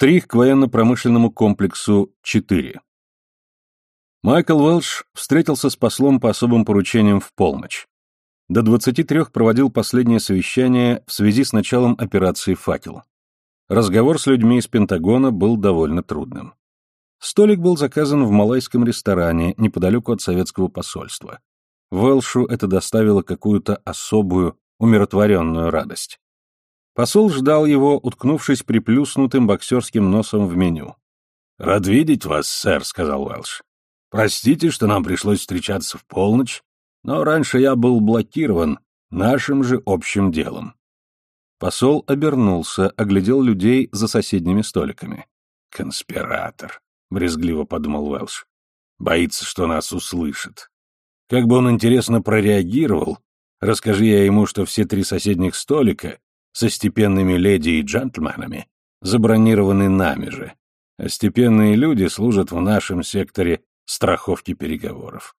Штрих к военно-промышленному комплексу 4. Майкл Уэлш встретился с послом по особым поручениям в полночь. До 23 проводил последнее совещание в связи с началом операции «Факел». Разговор с людьми из Пентагона был довольно трудным. Столик был заказан в малайском ресторане неподалеку от советского посольства. Уэлшу это доставило какую-то особую, умиротворенную радость. Посол ждал его, уткнувшись приплюснутым боксерским носом в меню. «Рад видеть вас, сэр», — сказал Уэлш. «Простите, что нам пришлось встречаться в полночь, но раньше я был блокирован нашим же общим делом». Посол обернулся, оглядел людей за соседними столиками. «Конспиратор», — брезгливо подумал Уэлш. «Боится, что нас услышит. Как бы он интересно прореагировал, расскажи я ему, что все три соседних столика со степенными леди и джентльменами забронированы нами же, а степенные люди служат в нашем секторе страховки переговоров.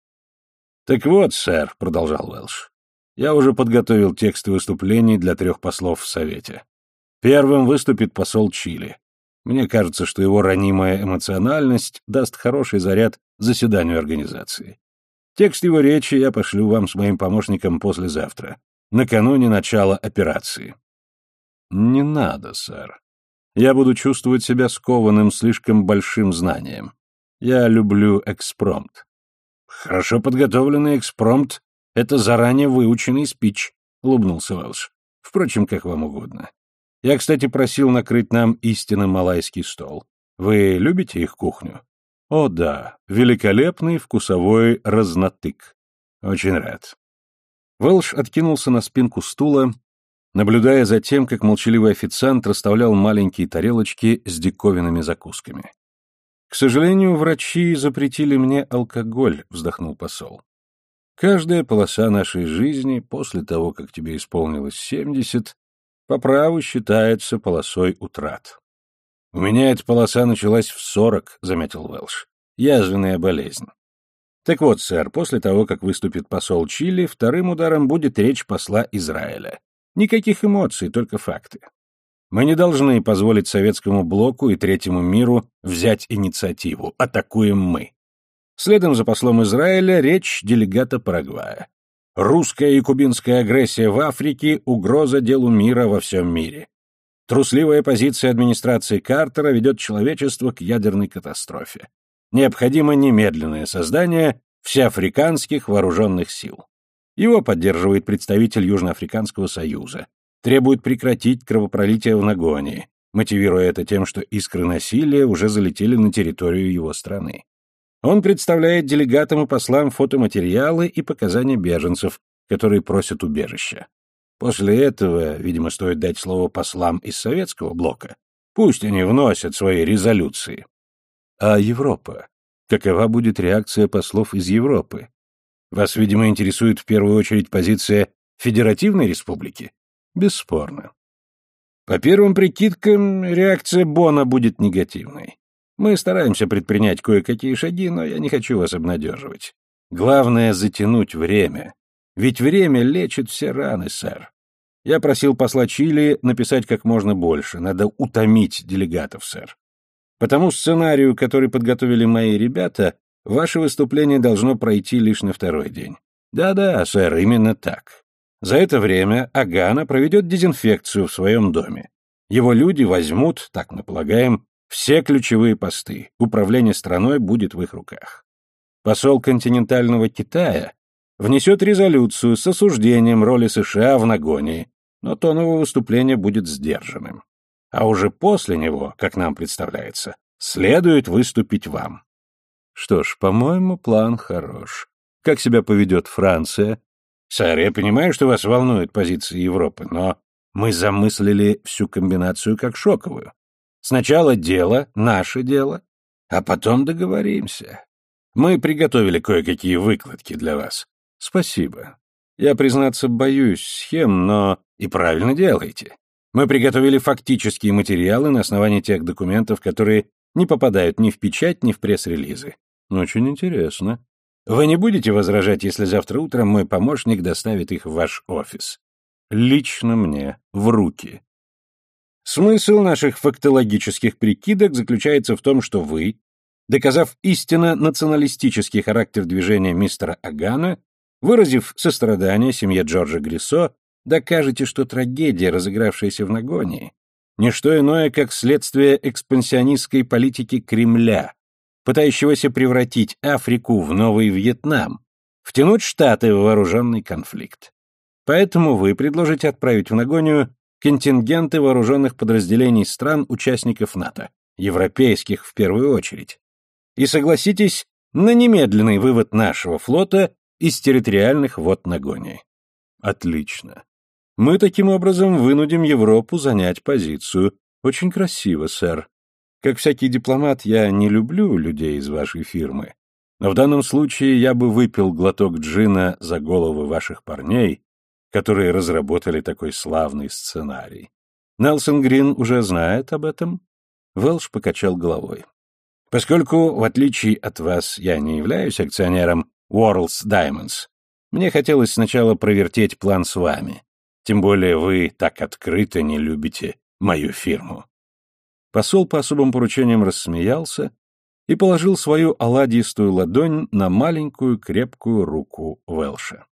«Так вот, сэр», — продолжал Уэлш, — «я уже подготовил тексты выступлений для трех послов в Совете. Первым выступит посол Чили. Мне кажется, что его ранимая эмоциональность даст хороший заряд заседанию организации. Текст его речи я пошлю вам с моим помощником послезавтра, накануне начала операции. «Не надо, сэр. Я буду чувствовать себя скованным слишком большим знанием. Я люблю экспромт». «Хорошо подготовленный экспромт — это заранее выученный спич», — улыбнулся Уэлш. «Впрочем, как вам угодно. Я, кстати, просил накрыть нам истинно малайский стол. Вы любите их кухню?» «О да, великолепный вкусовой разнотык. Очень рад». Вэлш откинулся на спинку стула наблюдая за тем, как молчаливый официант расставлял маленькие тарелочки с диковинными закусками. «К сожалению, врачи запретили мне алкоголь», — вздохнул посол. «Каждая полоса нашей жизни после того, как тебе исполнилось семьдесят, по праву считается полосой утрат». «У меня эта полоса началась в сорок», — заметил Уэлш. «Язвенная болезнь». Так вот, сэр, после того, как выступит посол Чили, вторым ударом будет речь посла Израиля. Никаких эмоций, только факты. Мы не должны позволить советскому блоку и третьему миру взять инициативу. Атакуем мы. Следом за послом Израиля речь делегата Парагвая. Русская и кубинская агрессия в Африке – угроза делу мира во всем мире. Трусливая позиция администрации Картера ведет человечество к ядерной катастрофе. Необходимо немедленное создание всеафриканских вооруженных сил. Его поддерживает представитель Южноафриканского союза. Требует прекратить кровопролитие в Нагонии, мотивируя это тем, что искры насилия уже залетели на территорию его страны. Он представляет делегатам и послам фотоматериалы и показания беженцев, которые просят убежища. После этого, видимо, стоит дать слово послам из советского блока. Пусть они вносят свои резолюции. А Европа? Какова будет реакция послов из Европы? Вас, видимо, интересует в первую очередь позиция Федеративной Республики? Бесспорно. По первым прикидкам, реакция Бона будет негативной. Мы стараемся предпринять кое-какие шаги, но я не хочу вас обнадеживать. Главное — затянуть время. Ведь время лечит все раны, сэр. Я просил посла Чили написать как можно больше. Надо утомить делегатов, сэр. По тому сценарию, который подготовили мои ребята, Ваше выступление должно пройти лишь на второй день. Да-да, сэр, именно так. За это время Агана проведет дезинфекцию в своем доме. Его люди возьмут, так мы полагаем, все ключевые посты. Управление страной будет в их руках. Посол континентального Китая внесет резолюцию с осуждением роли США в Нагонии, но тон его выступления будет сдержанным. А уже после него, как нам представляется, следует выступить вам. Что ж, по-моему, план хорош. Как себя поведет Франция? Сэр, я понимаю, что вас волнует позиция Европы, но мы замыслили всю комбинацию как шоковую. Сначала дело, наше дело, а потом договоримся. Мы приготовили кое-какие выкладки для вас. Спасибо. Я, признаться, боюсь схем, но... И правильно делаете. Мы приготовили фактические материалы на основании тех документов, которые не попадают ни в печать, ни в пресс-релизы. Очень интересно. Вы не будете возражать, если завтра утром мой помощник доставит их в ваш офис? Лично мне, в руки. Смысл наших фактологических прикидок заключается в том, что вы, доказав истинно националистический характер движения мистера Агана, выразив сострадание семье Джорджа Грисо, докажете, что трагедия, разыгравшаяся в Нагонии, не что иное, как следствие экспансионистской политики Кремля, пытающегося превратить Африку в новый Вьетнам, втянуть Штаты в вооруженный конфликт. Поэтому вы предложите отправить в Нагонию контингенты вооруженных подразделений стран-участников НАТО, европейских в первую очередь. И согласитесь на немедленный вывод нашего флота из территориальных вод Нагонии. Отлично. Мы таким образом вынудим Европу занять позицию. Очень красиво, сэр. Как всякий дипломат, я не люблю людей из вашей фирмы. Но в данном случае я бы выпил глоток джина за головы ваших парней, которые разработали такой славный сценарий. Нелсон Грин уже знает об этом? Велш покачал головой. Поскольку, в отличие от вас, я не являюсь акционером World's Diamonds, мне хотелось сначала провертеть план с вами. Тем более вы так открыто не любите мою фирму. Посол по особым поручениям рассмеялся и положил свою оладьистую ладонь на маленькую крепкую руку Велша.